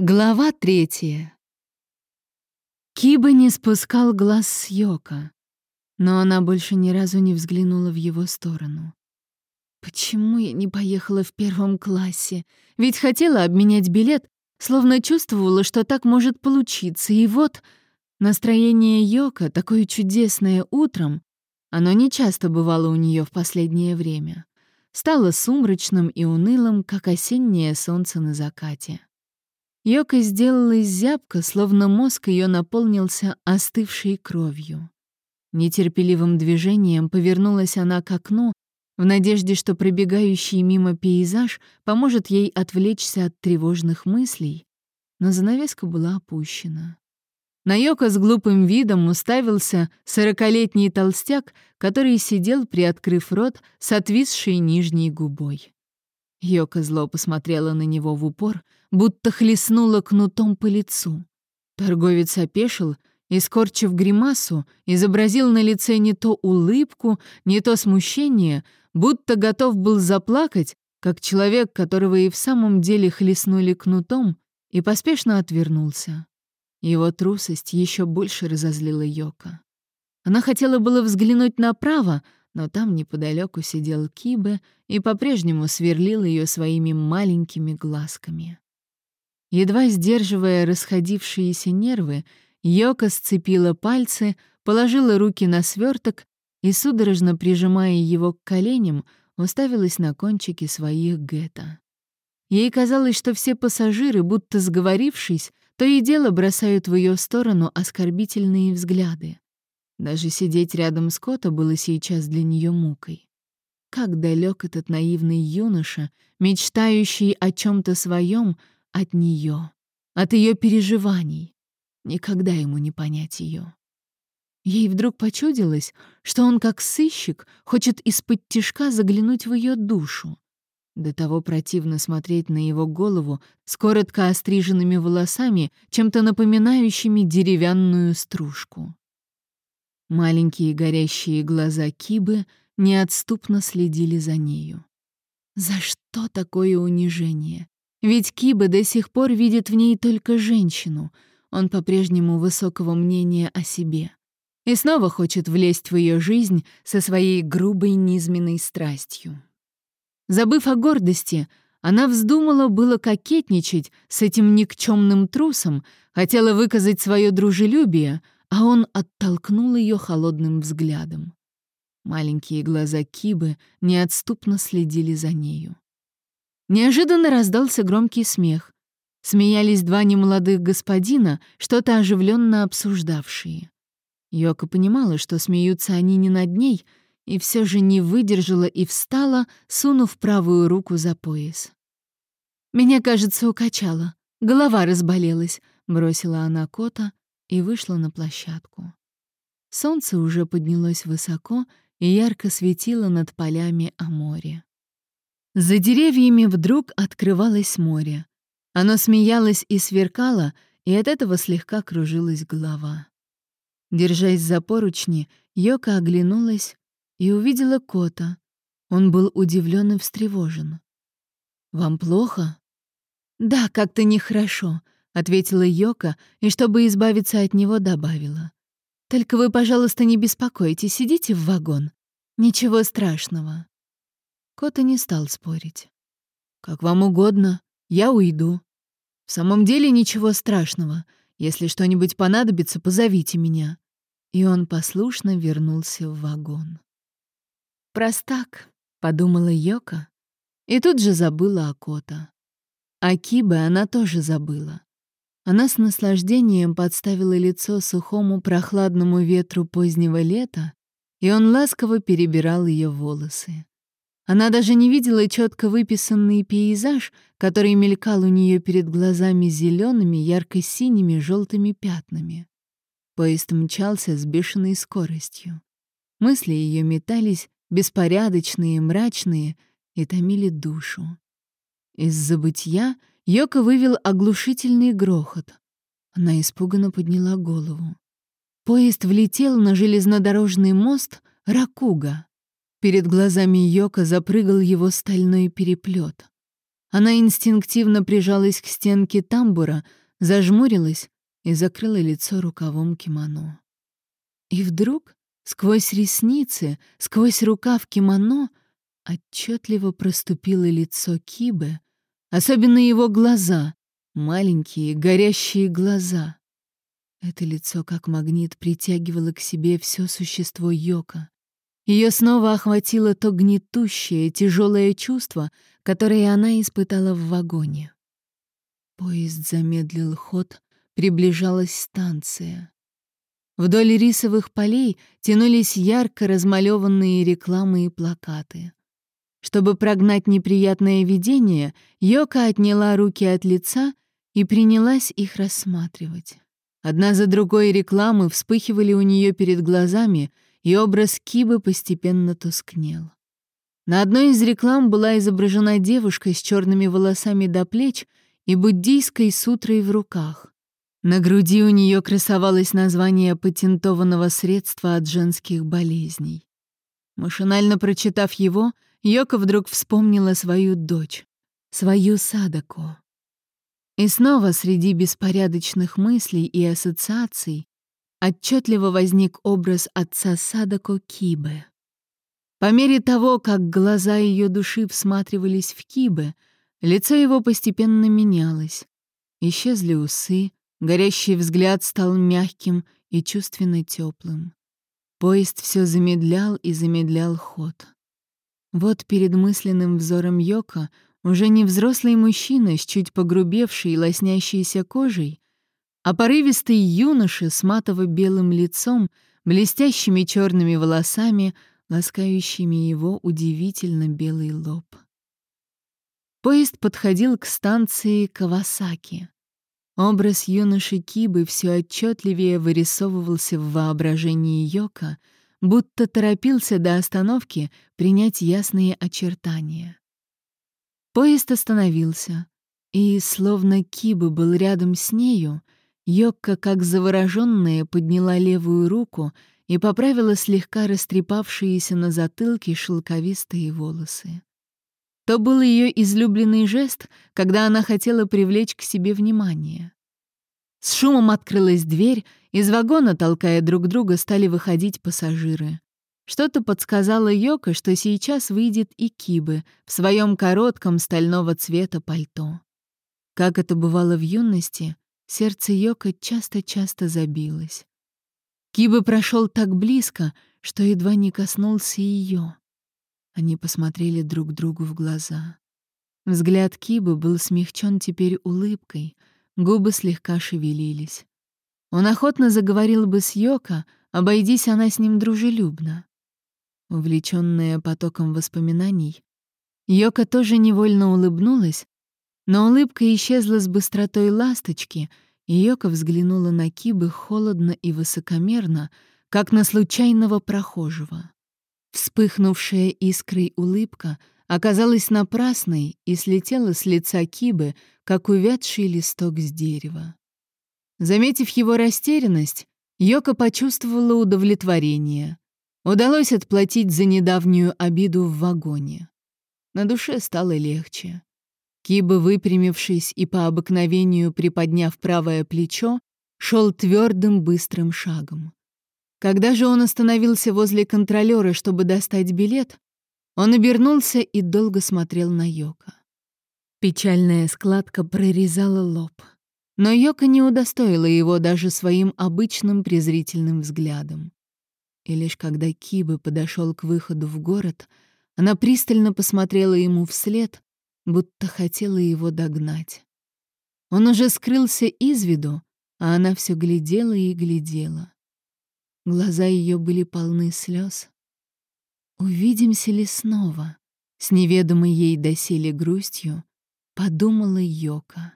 Глава третья. Киба не спускал глаз с Йока, но она больше ни разу не взглянула в его сторону. Почему я не поехала в первом классе? Ведь хотела обменять билет, словно чувствовала, что так может получиться. И вот настроение Йока, такое чудесное утром, оно не часто бывало у нее в последнее время, стало сумрачным и унылым, как осеннее солнце на закате. Йока сделалась зябко, словно мозг ее наполнился остывшей кровью. Нетерпеливым движением повернулась она к окну, в надежде, что пробегающий мимо пейзаж поможет ей отвлечься от тревожных мыслей, но занавеска была опущена. На Йока с глупым видом уставился сорокалетний толстяк, который сидел, приоткрыв рот, с отвисшей нижней губой. Йока зло посмотрела на него в упор, будто хлестнула кнутом по лицу. Торговец опешил и, скорчив гримасу, изобразил на лице не то улыбку, не то смущение, будто готов был заплакать, как человек, которого и в самом деле хлестнули кнутом, и поспешно отвернулся. Его трусость еще больше разозлила Йока. Она хотела было взглянуть направо, но там неподалеку сидел Кибе и по-прежнему сверлил ее своими маленькими глазками. Едва сдерживая расходившиеся нервы, Йока сцепила пальцы, положила руки на сверток и, судорожно прижимая его к коленям, уставилась на кончики своих гетто. Ей казалось, что все пассажиры, будто сговорившись, то и дело бросают в ее сторону оскорбительные взгляды. Даже сидеть рядом с Кота было сейчас для нее мукой. Как далек этот наивный юноша, мечтающий о чем то своем от нее, от ее переживаний. Никогда ему не понять ее. Ей вдруг почудилось, что он, как сыщик, хочет из-под тишка заглянуть в ее душу. До того противно смотреть на его голову с коротко остриженными волосами, чем-то напоминающими деревянную стружку. Маленькие горящие глаза Кибы неотступно следили за нею. За что такое унижение? Ведь Киба до сих пор видит в ней только женщину. Он по-прежнему высокого мнения о себе. И снова хочет влезть в ее жизнь со своей грубой низменной страстью. Забыв о гордости, она вздумала было кокетничать с этим никчемным трусом, хотела выказать свое дружелюбие — а он оттолкнул ее холодным взглядом. Маленькие глаза Кибы неотступно следили за нею. Неожиданно раздался громкий смех. Смеялись два немолодых господина, что-то оживленно обсуждавшие. Йока понимала, что смеются они не над ней, и все же не выдержала и встала, сунув правую руку за пояс. «Меня, кажется, укачало. Голова разболелась», — бросила она кота, и вышла на площадку. Солнце уже поднялось высоко и ярко светило над полями о море. За деревьями вдруг открывалось море. Оно смеялось и сверкало, и от этого слегка кружилась голова. Держась за поручни, Йока оглянулась и увидела кота. Он был удивлен и встревожен. «Вам плохо?» «Да, как-то нехорошо ответила Йока и, чтобы избавиться от него, добавила. Только вы, пожалуйста, не беспокойтесь, сидите в вагон. Ничего страшного. Кота не стал спорить. Как вам угодно, я уйду. В самом деле ничего страшного. Если что-нибудь понадобится, позовите меня. И он послушно вернулся в вагон. Простак, подумала Йока, и тут же забыла о Кота. А Кибы она тоже забыла. Она с наслаждением подставила лицо сухому прохладному ветру позднего лета, и он ласково перебирал ее волосы. Она даже не видела четко выписанный пейзаж, который мелькал у нее перед глазами зелеными, ярко-синими, желтыми пятнами. Поезд мчался с бешеной скоростью. Мысли ее метались, беспорядочные, мрачные, и томили душу. Из забытья — Йока вывел оглушительный грохот. Она испуганно подняла голову. Поезд влетел на железнодорожный мост Ракуга. Перед глазами Йока запрыгал его стальной переплет. Она инстинктивно прижалась к стенке тамбура, зажмурилась и закрыла лицо рукавом кимоно. И вдруг, сквозь ресницы, сквозь рукав кимоно, отчетливо проступило лицо Кибы, особенно его глаза, маленькие горящие глаза. Это лицо, как магнит, притягивало к себе все существо Йока. Ее снова охватило то гнетущее, тяжелое чувство, которое она испытала в вагоне. Поезд замедлил ход, приближалась станция. Вдоль рисовых полей тянулись ярко размалеванные рекламы и плакаты. Чтобы прогнать неприятное видение, Йока отняла руки от лица и принялась их рассматривать. Одна за другой рекламы вспыхивали у нее перед глазами — и образ Кибы постепенно тускнел. На одной из реклам была изображена девушка с черными волосами до плеч и буддийской сутрой в руках. На груди у нее красовалось название патентованного средства от женских болезней. Машинально прочитав его, Йока вдруг вспомнила свою дочь, свою Садако. И снова среди беспорядочных мыслей и ассоциаций отчетливо возник образ отца Садако Кибе. По мере того, как глаза ее души всматривались в Кибе, лицо его постепенно менялось. Исчезли усы, горящий взгляд стал мягким и чувственно теплым. Поезд все замедлял и замедлял ход. Вот перед мысленным взором Йока уже не взрослый мужчина с чуть погрубевшей и лоснящейся кожей, а порывистый юноша с матово-белым лицом, блестящими черными волосами, ласкающими его удивительно белый лоб. Поезд подходил к станции Кавасаки. Образ юноши Кибы все отчетливее вырисовывался в воображении Йока, будто торопился до остановки принять ясные очертания. Поезд остановился, и, словно Киба был рядом с нею, Йокка, как завороженная, подняла левую руку и поправила слегка растрепавшиеся на затылке шелковистые волосы. То был ее излюбленный жест, когда она хотела привлечь к себе внимание. С шумом открылась дверь, из вагона, толкая друг друга, стали выходить пассажиры. Что-то подсказало Йока, что сейчас выйдет и Кибы в своем коротком стального цвета пальто. Как это бывало в юности, Сердце Йока часто-часто забилось. Киба прошел так близко, что едва не коснулся ее. Они посмотрели друг другу в глаза. Взгляд Кибы был смягчен теперь улыбкой, губы слегка шевелились. Он охотно заговорил бы с Йока, обойдись она с ним дружелюбно. Увлеченная потоком воспоминаний, Йока тоже невольно улыбнулась, но улыбка исчезла с быстротой ласточки, и Йока взглянула на Кибы холодно и высокомерно, как на случайного прохожего. Вспыхнувшая искрой улыбка оказалась напрасной и слетела с лица Кибы, как увядший листок с дерева. Заметив его растерянность, Йока почувствовала удовлетворение. Удалось отплатить за недавнюю обиду в вагоне. На душе стало легче. Киба, выпрямившись и по обыкновению приподняв правое плечо, шел твердым быстрым шагом. Когда же он остановился возле контролера, чтобы достать билет, он обернулся и долго смотрел на Йока. Печальная складка прорезала лоб. Но Йока не удостоила его даже своим обычным презрительным взглядом. И лишь когда Киба подошел к выходу в город, она пристально посмотрела ему вслед, будто хотела его догнать. Он уже скрылся из виду, а она все глядела и глядела. Глаза ее были полны слез. «Увидимся ли снова?» — с неведомой ей доселе грустью подумала Йока.